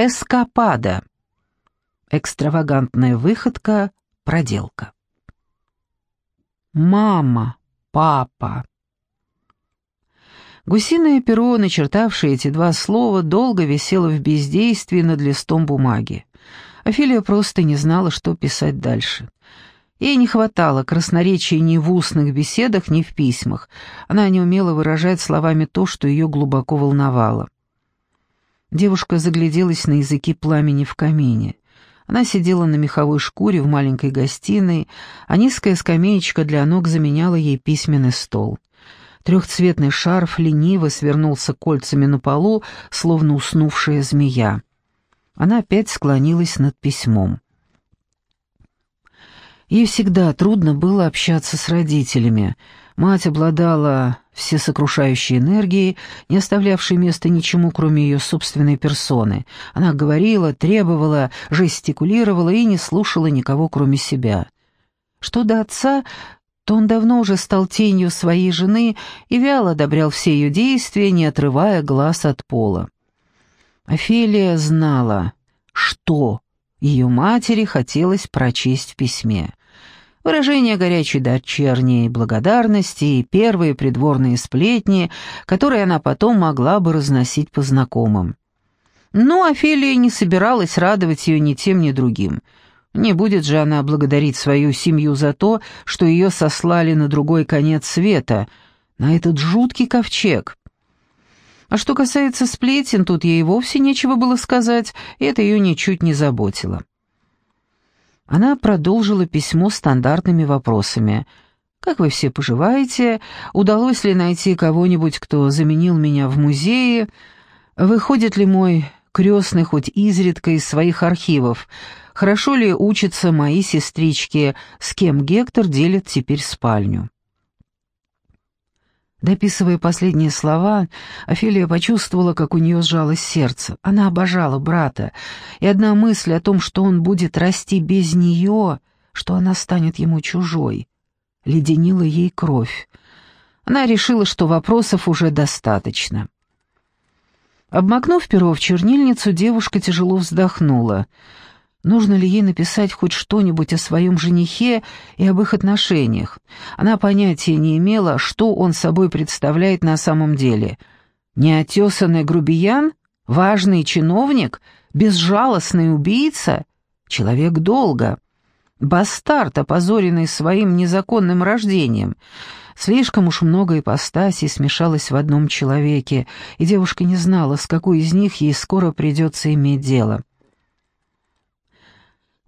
Эскапада. Экстравагантная выходка, проделка. Мама, папа. Гусиное перо, начертавшее эти два слова, долго висело в бездействии над листом бумаги. Офелия просто не знала, что писать дальше. Ей не хватало красноречия ни в устных беседах, ни в письмах. Она не умела выражать словами то, что ее глубоко волновало. Девушка загляделась на языки пламени в камине. Она сидела на меховой шкуре в маленькой гостиной, а низкая скамеечка для ног заменяла ей письменный стол. Трехцветный шарф лениво свернулся кольцами на полу, словно уснувшая змея. Она опять склонилась над письмом. Ей всегда трудно было общаться с родителями. Мать обладала всесокрушающей энергией, не оставлявшей места ничему, кроме ее собственной персоны. Она говорила, требовала, жестикулировала и не слушала никого, кроме себя. Что до отца, то он давно уже стал тенью своей жены и вяло одобрял все ее действия, не отрывая глаз от пола. Офелия знала, что ее матери хотелось прочесть в письме выражение горячей дочерней благодарности и первые придворные сплетни, которые она потом могла бы разносить по знакомым. Но Офелия не собиралась радовать ее ни тем, ни другим. Не будет же она благодарить свою семью за то, что ее сослали на другой конец света, на этот жуткий ковчег. А что касается сплетен, тут ей вовсе нечего было сказать, и это ее ничуть не заботило. Она продолжила письмо стандартными вопросами. «Как вы все поживаете? Удалось ли найти кого-нибудь, кто заменил меня в музее? Выходит ли мой крестный хоть изредка из своих архивов? Хорошо ли учатся мои сестрички, с кем Гектор делит теперь спальню?» Дописывая последние слова, Офелия почувствовала, как у нее сжалось сердце. Она обожала брата, и одна мысль о том, что он будет расти без нее, что она станет ему чужой, леденила ей кровь. Она решила, что вопросов уже достаточно. Обмакнув перо в чернильницу, девушка тяжело вздохнула — Нужно ли ей написать хоть что-нибудь о своем женихе и об их отношениях? Она понятия не имела, что он собой представляет на самом деле. Неотесанный грубиян? Важный чиновник? Безжалостный убийца? Человек долга? Бастард, опозоренный своим незаконным рождением? Слишком уж много ипостасей смешалось в одном человеке, и девушка не знала, с какой из них ей скоро придется иметь дело.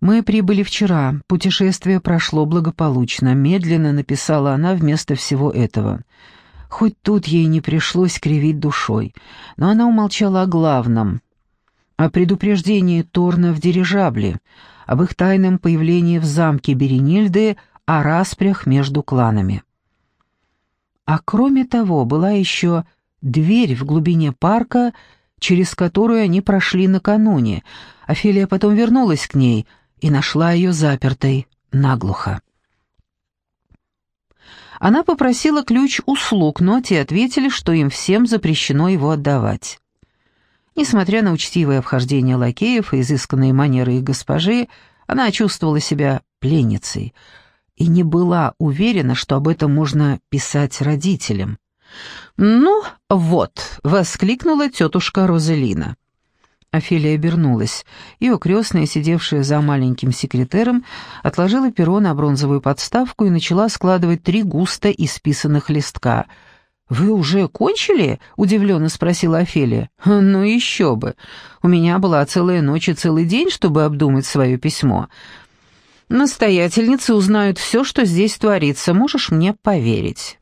«Мы прибыли вчера. Путешествие прошло благополучно», — медленно написала она вместо всего этого. Хоть тут ей не пришлось кривить душой, но она умолчала о главном — о предупреждении Торна в дирижабле, об их тайном появлении в замке Беренильды, о распрях между кланами. А кроме того, была еще дверь в глубине парка, через которую они прошли накануне. Офелия потом вернулась к ней — и нашла ее запертой наглухо. Она попросила ключ у слуг, но те ответили, что им всем запрещено его отдавать. Несмотря на учтивое обхождение лакеев и изысканные манеры их госпожи, она чувствовала себя пленницей и не была уверена, что об этом можно писать родителям. «Ну, вот», — воскликнула тетушка Розелина. Офелия обернулась. Ее крестная, сидевшая за маленьким секретером, отложила перо на бронзовую подставку и начала складывать три густо исписанных листка. «Вы уже кончили?» — удивленно спросила Офелия. «Ну еще бы! У меня была целая ночь и целый день, чтобы обдумать свое письмо. Настоятельницы узнают все, что здесь творится, можешь мне поверить».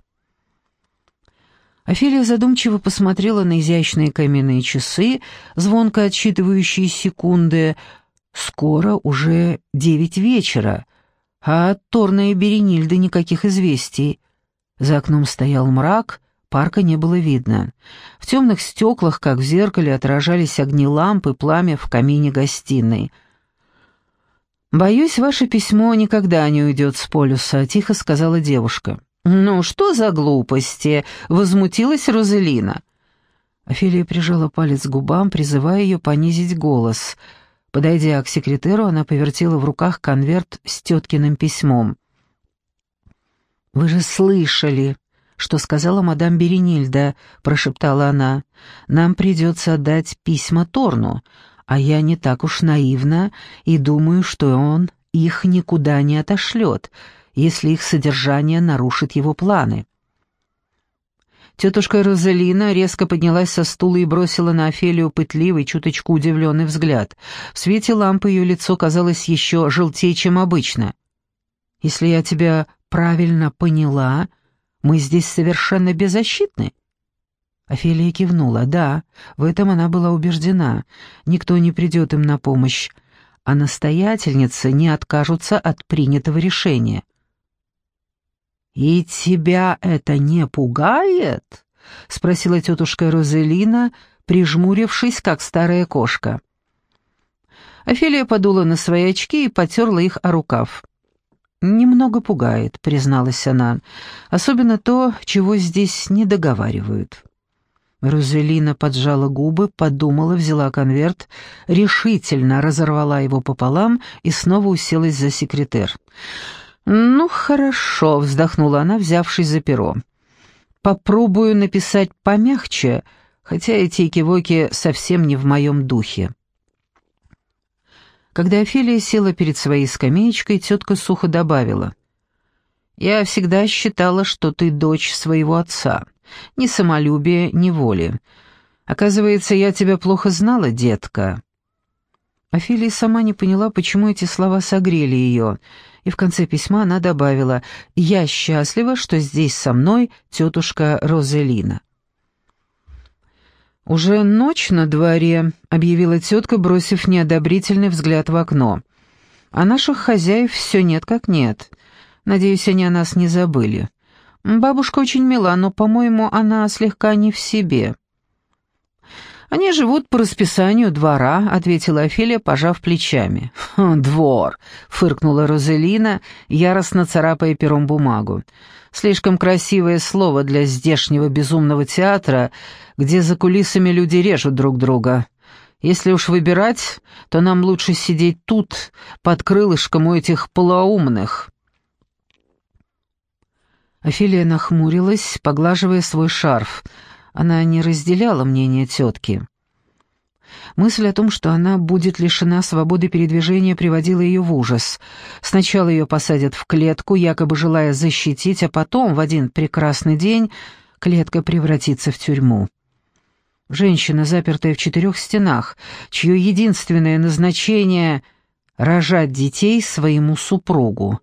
Офелия задумчиво посмотрела на изящные каменные часы, звонко отсчитывающие секунды. Скоро уже девять вечера, а от Торна и Беренильды никаких известий. За окном стоял мрак, парка не было видно. В темных стеклах, как в зеркале, отражались огни лампы, пламя в камине гостиной. «Боюсь, ваше письмо никогда не уйдет с полюса», — тихо сказала девушка. «Ну, что за глупости?» — возмутилась Розелина. Офелия прижала палец к губам, призывая ее понизить голос. Подойдя к секретеру, она повертела в руках конверт с теткиным письмом. «Вы же слышали, что сказала мадам Беренильда», — прошептала она. «Нам придется отдать письма Торну, а я не так уж наивна и думаю, что он их никуда не отошлет, если их содержание нарушит его планы». Тетушка Розалина резко поднялась со стула и бросила на Офелию пытливый, чуточку удивленный взгляд. В свете лампы ее лицо казалось еще желтее, чем обычно. «Если я тебя правильно поняла, мы здесь совершенно беззащитны?» Офелия кивнула. «Да, в этом она была убеждена. Никто не придет им на помощь, а настоятельницы не откажутся от принятого решения». «И тебя это не пугает?» — спросила тетушка Розелина, прижмурившись, как старая кошка. Офелия подула на свои очки и потерла их о рукав. «Немного пугает», — призналась она, — «особенно то, чего здесь не договаривают». Розелина поджала губы, подумала, взяла конверт, решительно разорвала его пополам и снова уселась за секретер. «Ну, хорошо», — вздохнула она, взявшись за перо. «Попробую написать помягче, хотя эти кивоки совсем не в моем духе». Когда Офелия села перед своей скамеечкой, тетка сухо добавила. «Я всегда считала, что ты дочь своего отца. Ни самолюбия, ни воли. Оказывается, я тебя плохо знала, детка». Офелия сама не поняла, почему эти слова согрели ее, — и в конце письма она добавила «Я счастлива, что здесь со мной тетушка Розелина». «Уже ночь на дворе», — объявила тетка, бросив неодобрительный взгляд в окно. «А наших хозяев все нет как нет. Надеюсь, они о нас не забыли. Бабушка очень мила, но, по-моему, она слегка не в себе». «Они живут по расписанию двора», — ответила Офелия, пожав плечами. «Двор», — фыркнула Розелина, яростно царапая пером бумагу. «Слишком красивое слово для здешнего безумного театра, где за кулисами люди режут друг друга. Если уж выбирать, то нам лучше сидеть тут, под крылышком у этих полоумных». Офелия нахмурилась, поглаживая свой шарф — она не разделяла мнение тетки. Мысль о том, что она будет лишена свободы передвижения, приводила ее в ужас. Сначала ее посадят в клетку, якобы желая защитить, а потом, в один прекрасный день, клетка превратится в тюрьму. Женщина, запертая в четырех стенах, чье единственное назначение — рожать детей своему супругу.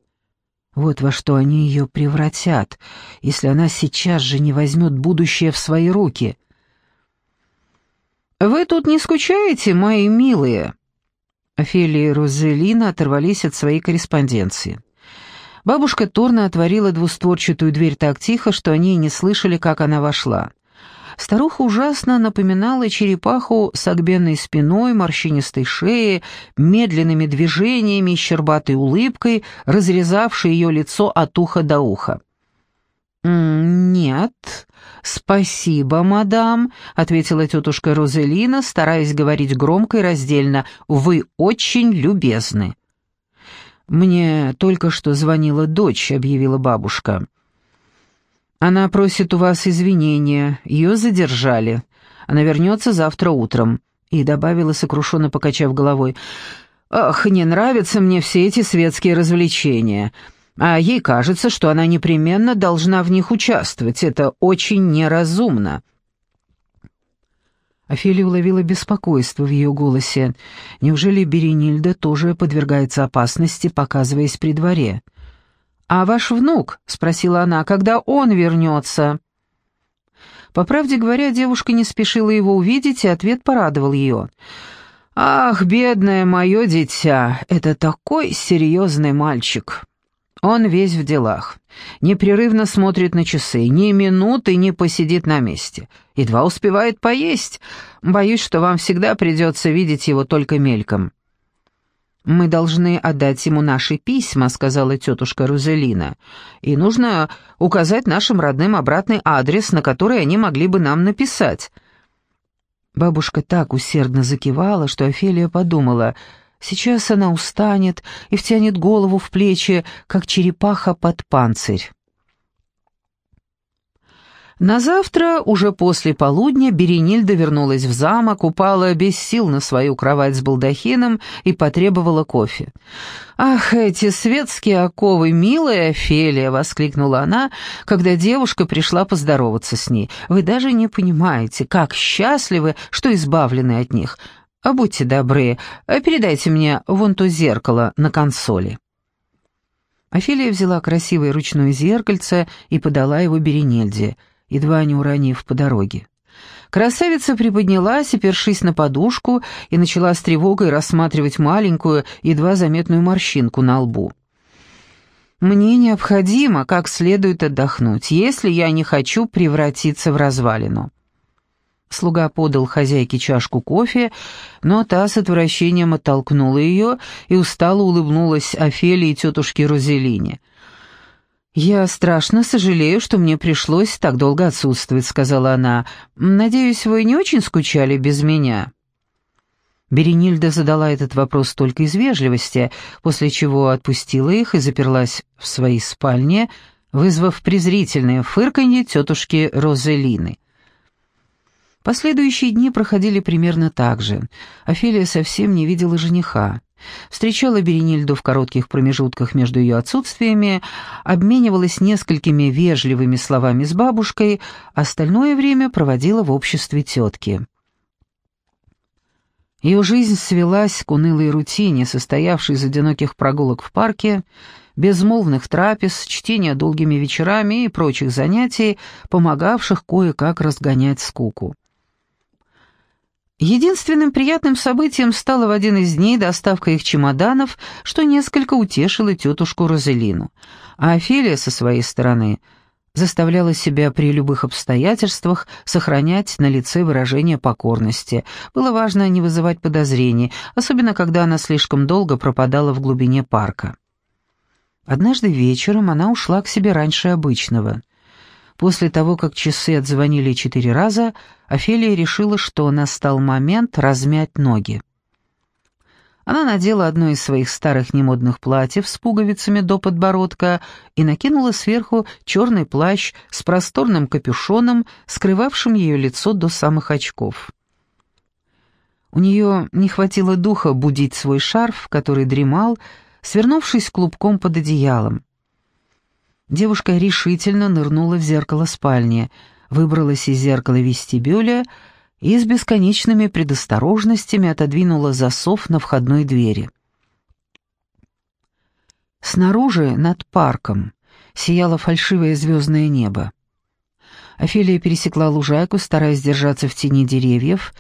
Вот во что они ее превратят, если она сейчас же не возьмет будущее в свои руки. «Вы тут не скучаете, мои милые?» Офелия и Розелина оторвались от своей корреспонденции. Бабушка Торна отворила двустворчатую дверь так тихо, что они не слышали, как она вошла. Старуха ужасно напоминала черепаху с огбенной спиной, морщинистой шеей, медленными движениями и щербатой улыбкой, разрезавшей ее лицо от уха до уха. «Нет, спасибо, мадам», — ответила тетушка Розелина, стараясь говорить громко и раздельно. «Вы очень любезны». «Мне только что звонила дочь», — объявила бабушка. Она просит у вас извинения, ее задержали. Она вернется завтра утром». И добавила, сокрушенно покачав головой, «Ах, не нравятся мне все эти светские развлечения. А ей кажется, что она непременно должна в них участвовать. Это очень неразумно». Офелия уловила беспокойство в ее голосе. Неужели Беренильда тоже подвергается опасности, показываясь при дворе? «А ваш внук?» — спросила она. «Когда он вернется?» По правде говоря, девушка не спешила его увидеть, и ответ порадовал ее. «Ах, бедное мое дитя, это такой серьезный мальчик!» Он весь в делах, непрерывно смотрит на часы, ни минуты не посидит на месте, едва успевает поесть. Боюсь, что вам всегда придется видеть его только мельком. «Мы должны отдать ему наши письма», — сказала тетушка Рузелина. «И нужно указать нашим родным обратный адрес, на который они могли бы нам написать». Бабушка так усердно закивала, что Офелия подумала, сейчас она устанет и втянет голову в плечи, как черепаха под панцирь. На завтра, уже после полудня, Беренильда вернулась в замок, упала без сил на свою кровать с балдахином и потребовала кофе. «Ах, эти светские оковы, милая Офелия!» — воскликнула она, когда девушка пришла поздороваться с ней. «Вы даже не понимаете, как счастливы, что избавлены от них. А будьте добры, передайте мне вон то зеркало на консоли». Офелия взяла красивое ручное зеркальце и подала его Беренильде — едва не уронив по дороге. Красавица приподнялась, опершись на подушку, и начала с тревогой рассматривать маленькую, едва заметную морщинку на лбу. «Мне необходимо как следует отдохнуть, если я не хочу превратиться в развалину». Слуга подал хозяйке чашку кофе, но та с отвращением оттолкнула ее и устало улыбнулась Офелии и тетушке Розелине – «Я страшно сожалею, что мне пришлось так долго отсутствовать», — сказала она. «Надеюсь, вы не очень скучали без меня?» Беренильда задала этот вопрос только из вежливости, после чего отпустила их и заперлась в своей спальне, вызвав презрительное фырканье тетушки Розелины. Последующие дни проходили примерно так же. Офелия совсем не видела жениха. Встречала Беренильду в коротких промежутках между ее отсутствиями, обменивалась несколькими вежливыми словами с бабушкой, остальное время проводила в обществе тетки. Ее жизнь свелась к унылой рутине, состоявшей из одиноких прогулок в парке, безмолвных трапез, чтения долгими вечерами и прочих занятий, помогавших кое-как разгонять скуку. Единственным приятным событием стало в один из дней доставка их чемоданов, что несколько утешило тетушку Розелину. А Офелия, со своей стороны, заставляла себя при любых обстоятельствах сохранять на лице выражение покорности. Было важно не вызывать подозрений, особенно когда она слишком долго пропадала в глубине парка. Однажды вечером она ушла к себе раньше обычного — После того, как часы отзвонили четыре раза, Офелия решила, что настал момент размять ноги. Она надела одно из своих старых немодных платьев с пуговицами до подбородка и накинула сверху черный плащ с просторным капюшоном, скрывавшим ее лицо до самых очков. У нее не хватило духа будить свой шарф, который дремал, свернувшись клубком под одеялом. Девушка решительно нырнула в зеркало спальни, выбралась из зеркала вестибюля и с бесконечными предосторожностями отодвинула засов на входной двери. Снаружи, над парком, сияло фальшивое звездное небо. Офелия пересекла лужайку, стараясь держаться в тени деревьев,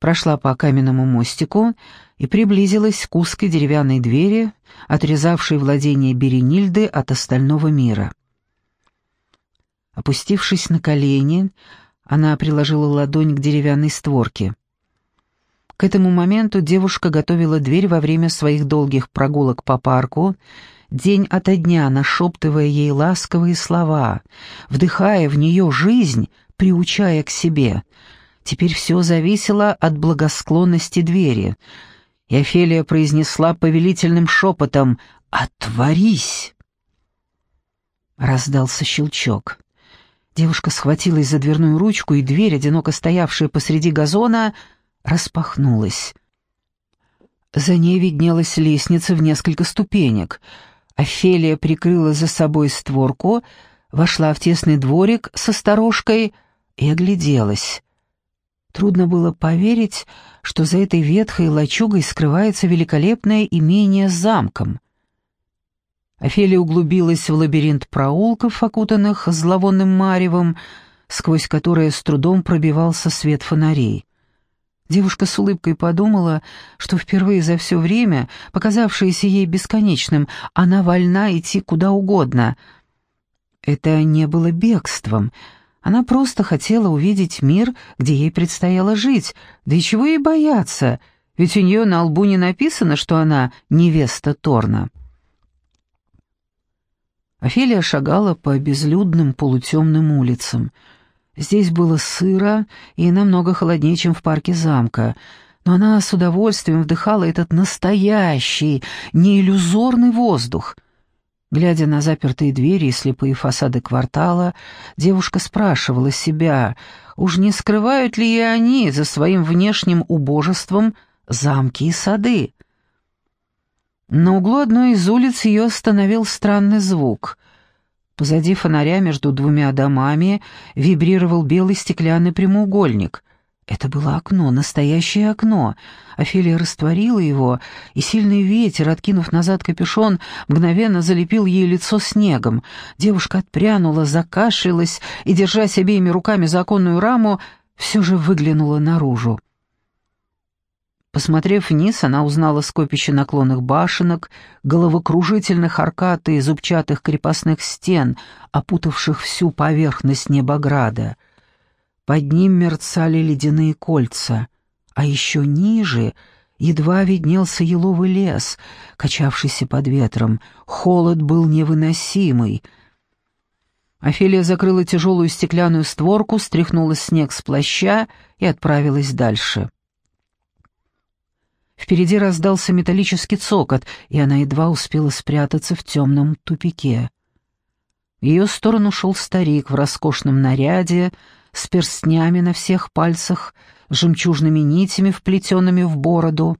прошла по каменному мостику и приблизилась к узкой деревянной двери, отрезавшей владение Беренильды от остального мира. Опустившись на колени, она приложила ладонь к деревянной створке. К этому моменту девушка готовила дверь во время своих долгих прогулок по парку, день ото дня нашептывая ей ласковые слова, вдыхая в нее жизнь, приучая к себе. Теперь все зависело от благосклонности двери, и Офелия произнесла повелительным шепотом «Отворись!» Раздался щелчок. Девушка схватилась за дверную ручку, и дверь, одиноко стоявшая посреди газона, распахнулась. За ней виднелась лестница в несколько ступенек. Офелия прикрыла за собой створку, вошла в тесный дворик со сторожкой и огляделась. Трудно было поверить, что за этой ветхой лачугой скрывается великолепное имение с замком. Офелия углубилась в лабиринт проулков, окутанных зловонным маревом, сквозь которое с трудом пробивался свет фонарей. Девушка с улыбкой подумала, что впервые за все время, показавшееся ей бесконечным, она вольна идти куда угодно. Это не было бегством. Она просто хотела увидеть мир, где ей предстояло жить. Да и чего ей бояться, ведь у нее на лбу не написано, что она невеста Торна. Офелия шагала по безлюдным полутемным улицам. Здесь было сыро и намного холоднее, чем в парке замка, но она с удовольствием вдыхала этот настоящий, не иллюзорный воздух. Глядя на запертые двери и слепые фасады квартала, девушка спрашивала себя, уж не скрывают ли и они за своим внешним убожеством замки и сады. На углу одной из улиц ее остановил странный звук. Позади фонаря между двумя домами вибрировал белый стеклянный прямоугольник. Это было окно, настоящее окно. Офелия растворила его, и сильный ветер, откинув назад капюшон, мгновенно залепил ей лицо снегом. Девушка отпрянула, закашлялась и, держась обеими руками за оконную раму, все же выглянула наружу. Посмотрев вниз, она узнала скопище наклонных башенок, головокружительных аркад и зубчатых крепостных стен, опутавших всю поверхность Небограда. Под ним мерцали ледяные кольца, а еще ниже едва виднелся еловый лес, качавшийся под ветром. Холод был невыносимый. Офелия закрыла тяжелую стеклянную створку, стряхнула снег с плаща и отправилась дальше. Впереди раздался металлический цокот, и она едва успела спрятаться в темном тупике. В ее сторону шел старик в роскошном наряде, с перстнями на всех пальцах, с жемчужными нитями, вплетенными в бороду.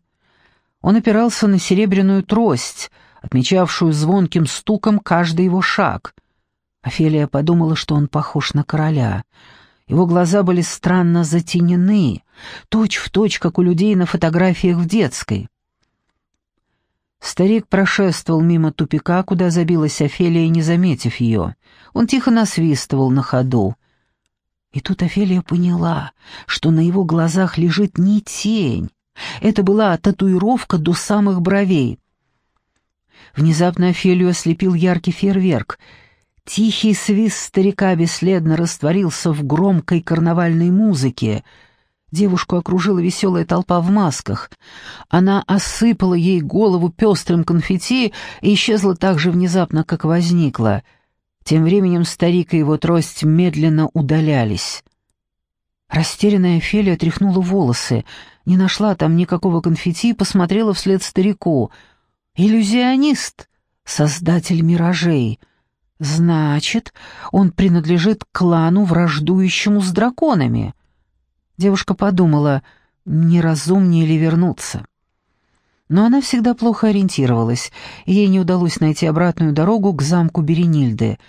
Он опирался на серебряную трость, отмечавшую звонким стуком каждый его шаг. Офелия подумала, что он похож на короля — его глаза были странно затенены, точь-в-точь, точь, как у людей на фотографиях в детской. Старик прошествовал мимо тупика, куда забилась Офелия, не заметив ее. Он тихо насвистывал на ходу. И тут Офелия поняла, что на его глазах лежит не тень. Это была татуировка до самых бровей. Внезапно Офелию ослепил яркий фейерверк — Тихий свист старика бесследно растворился в громкой карнавальной музыке. Девушку окружила веселая толпа в масках. Она осыпала ей голову пестрым конфетти и исчезла так же внезапно, как возникла. Тем временем старик и его трость медленно удалялись. Растерянная Фелия тряхнула волосы, не нашла там никакого конфетти и посмотрела вслед старику. «Иллюзионист, создатель миражей». Значит, он принадлежит клану, враждующему с драконами. Девушка подумала, неразумнее ли вернуться. Но она всегда плохо ориентировалась, ей не удалось найти обратную дорогу к замку Беренильды.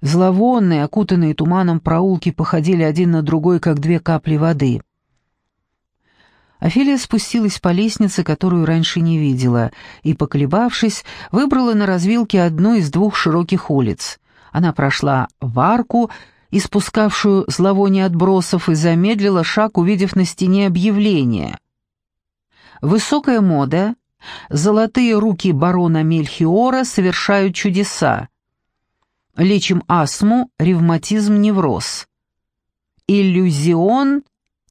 Зловонные, окутанные туманом проулки походили один на другой, как две капли воды. Офелия спустилась по лестнице, которую раньше не видела, и, поколебавшись, выбрала на развилке одну из двух широких улиц. Она прошла в арку, испускавшую зловоние отбросов, и замедлила шаг, увидев на стене объявление. «Высокая мода, золотые руки барона Мельхиора совершают чудеса. Лечим астму, ревматизм, невроз. Иллюзион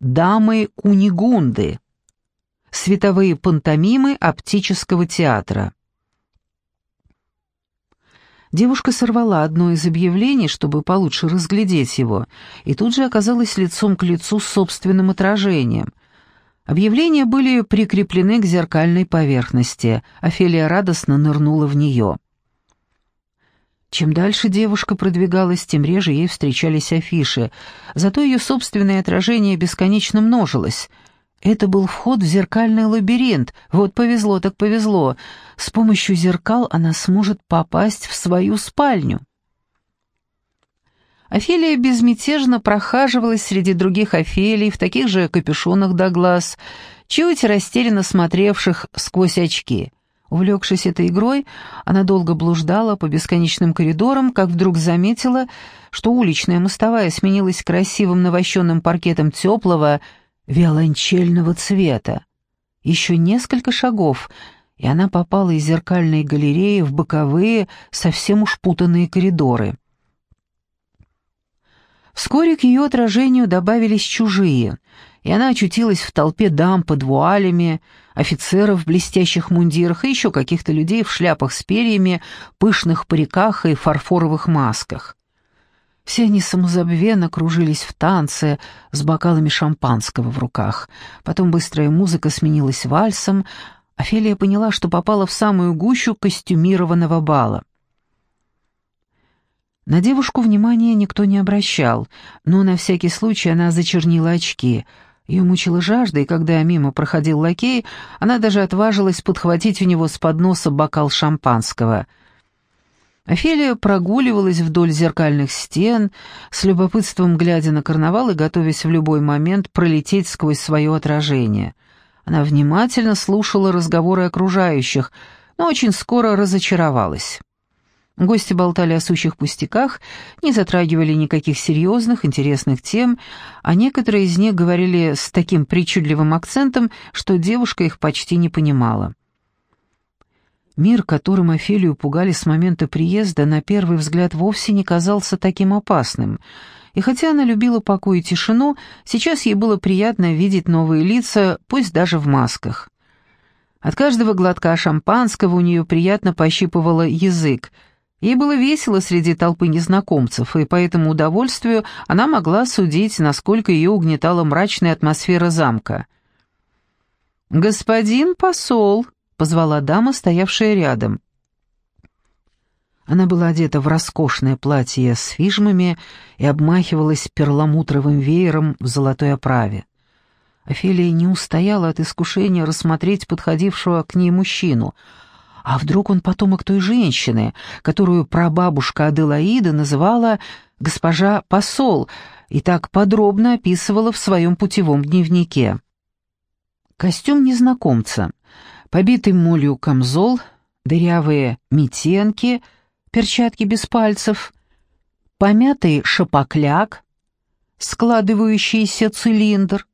дамы Кунигунды» световые пантомимы оптического театра. Девушка сорвала одно из объявлений, чтобы получше разглядеть его, и тут же оказалась лицом к лицу с собственным отражением. Объявления были прикреплены к зеркальной поверхности. Офелия радостно нырнула в нее. Чем дальше девушка продвигалась, тем реже ей встречались афиши, зато ее собственное отражение бесконечно множилось — это был вход в зеркальный лабиринт. Вот повезло так повезло. С помощью зеркал она сможет попасть в свою спальню. Офелия безмятежно прохаживалась среди других Офелий в таких же капюшонах до глаз, чуть растерянно смотревших сквозь очки. Увлекшись этой игрой, она долго блуждала по бесконечным коридорам, как вдруг заметила, что уличная мостовая сменилась красивым навощенным паркетом теплого, виолончельного цвета. Еще несколько шагов, и она попала из зеркальной галереи в боковые, совсем уж путанные коридоры. Вскоре к ее отражению добавились чужие, и она очутилась в толпе дам под вуалями, офицеров в блестящих мундирах и еще каких-то людей в шляпах с перьями, пышных париках и фарфоровых масках. Все они самозабвенно кружились в танце с бокалами шампанского в руках. Потом быстрая музыка сменилась вальсом. Офелия поняла, что попала в самую гущу костюмированного бала. На девушку внимания никто не обращал, но на всякий случай она зачернила очки. Ее мучила жажда, и когда мимо проходил лакей, она даже отважилась подхватить у него с подноса бокал шампанского — Офелия прогуливалась вдоль зеркальных стен, с любопытством глядя на карнавал и готовясь в любой момент пролететь сквозь свое отражение. Она внимательно слушала разговоры окружающих, но очень скоро разочаровалась. Гости болтали о сущих пустяках, не затрагивали никаких серьезных, интересных тем, а некоторые из них говорили с таким причудливым акцентом, что девушка их почти не понимала. Мир, которым Офелию пугали с момента приезда, на первый взгляд вовсе не казался таким опасным. И хотя она любила покой и тишину, сейчас ей было приятно видеть новые лица, пусть даже в масках. От каждого глотка шампанского у нее приятно пощипывало язык. Ей было весело среди толпы незнакомцев, и по этому удовольствию она могла судить, насколько ее угнетала мрачная атмосфера замка. «Господин посол», — позвала дама, стоявшая рядом. Она была одета в роскошное платье с фижмами и обмахивалась перламутровым веером в золотой оправе. Офелия не устояла от искушения рассмотреть подходившего к ней мужчину. А вдруг он потомок той женщины, которую прабабушка Аделаида называла «госпожа посол» и так подробно описывала в своем путевом дневнике. Костюм незнакомца — побитый молью камзол, дырявые метенки, перчатки без пальцев, помятый шапокляк, складывающийся цилиндр.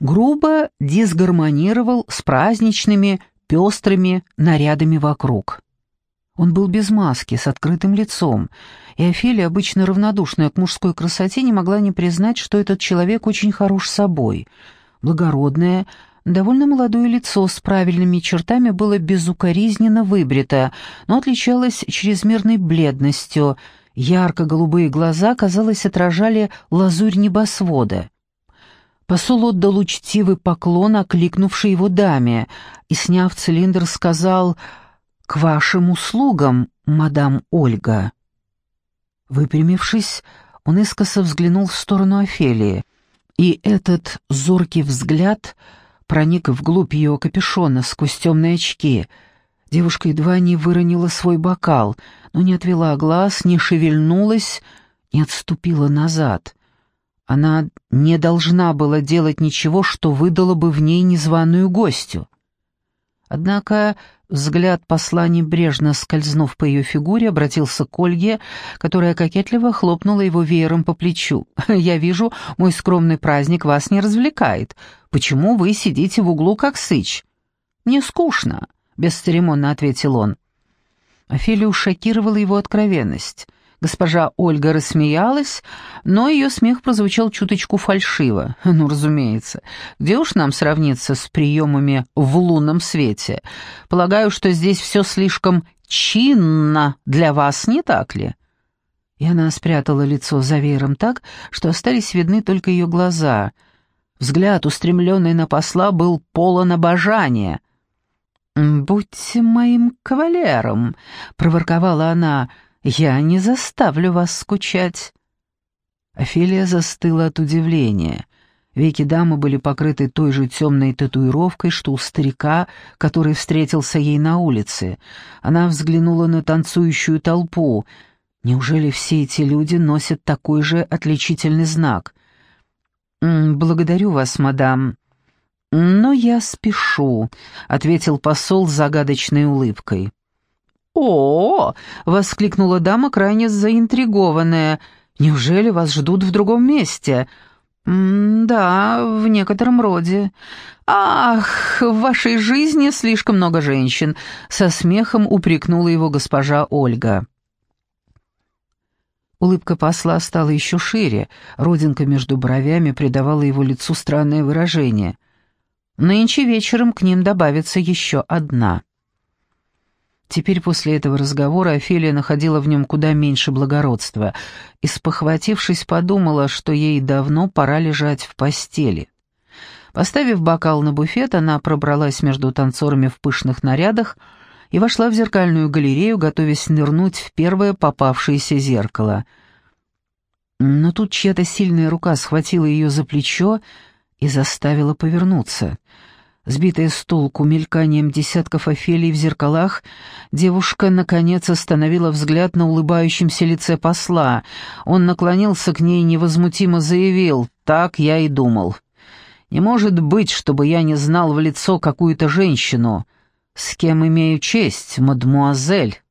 Грубо дисгармонировал с праздничными, пестрыми нарядами вокруг. Он был без маски, с открытым лицом, и Офелия, обычно равнодушная к мужской красоте, не могла не признать, что этот человек очень хорош собой. Благородная, Довольно молодое лицо с правильными чертами было безукоризненно выбрито, но отличалось чрезмерной бледностью. Ярко-голубые глаза, казалось, отражали лазурь небосвода. Посол отдал учтивый поклон, окликнувший его даме, и, сняв цилиндр, сказал «К вашим услугам, мадам Ольга». Выпрямившись, он искоса взглянул в сторону Офелии, и этот зоркий взгляд — проник вглубь ее капюшона сквозь темные очки. Девушка едва не выронила свой бокал, но не отвела глаз, не шевельнулась, не отступила назад. Она не должна была делать ничего, что выдало бы в ней незваную гостью. Однако взгляд посла, небрежно скользнув по ее фигуре, обратился к Ольге, которая кокетливо хлопнула его веером по плечу. «Я вижу, мой скромный праздник вас не развлекает. Почему вы сидите в углу, как сыч?» «Мне скучно», — бесцеремонно ответил он. Офелию шокировала его откровенность. Госпожа Ольга рассмеялась, но ее смех прозвучал чуточку фальшиво. Ну, разумеется, где уж нам сравниться с приемами в лунном свете? Полагаю, что здесь все слишком чинно для вас, не так ли?» И она спрятала лицо за веером так, что остались видны только ее глаза. Взгляд, устремленный на посла, был полон обожания. «Будьте моим кавалером», — проворковала она, — я не заставлю вас скучать». Офелия застыла от удивления. Веки дамы были покрыты той же темной татуировкой, что у старика, который встретился ей на улице. Она взглянула на танцующую толпу. Неужели все эти люди носят такой же отличительный знак? «Благодарю вас, мадам». «Но я спешу», — ответил посол с загадочной улыбкой. «О!», воскликнула дама, крайне заинтригованная. «Неужели вас ждут в другом месте?» «Да, в некотором роде». «Ах, в вашей жизни слишком много женщин», — со смехом упрекнула его госпожа Ольга. Улыбка посла стала еще шире, родинка между бровями придавала его лицу странное выражение. «Нынче вечером к ним добавится еще одна». Теперь после этого разговора Офелия находила в нем куда меньше благородства и, спохватившись, подумала, что ей давно пора лежать в постели. Поставив бокал на буфет, она пробралась между танцорами в пышных нарядах и вошла в зеркальную галерею, готовясь нырнуть в первое попавшееся зеркало. Но тут чья-то сильная рука схватила ее за плечо и заставила повернуться. Сбитая с толку мельканием десятков офелий в зеркалах, девушка, наконец, остановила взгляд на улыбающемся лице посла. Он наклонился к ней и невозмутимо заявил «Так я и думал». Не может быть, чтобы я не знал в лицо какую-то женщину. С кем имею честь, мадмуазель?»